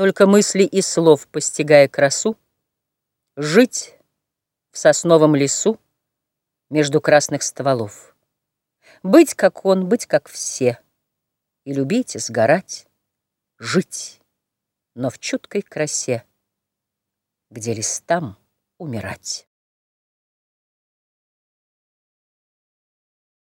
Только мысли и слов постигая красу, Жить в сосновом лесу Между красных стволов. Быть, как он, быть, как все, И любить, и сгорать, жить, Но в чуткой красе, Где листам умирать.